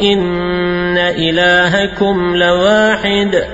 إن إلهكم لواحد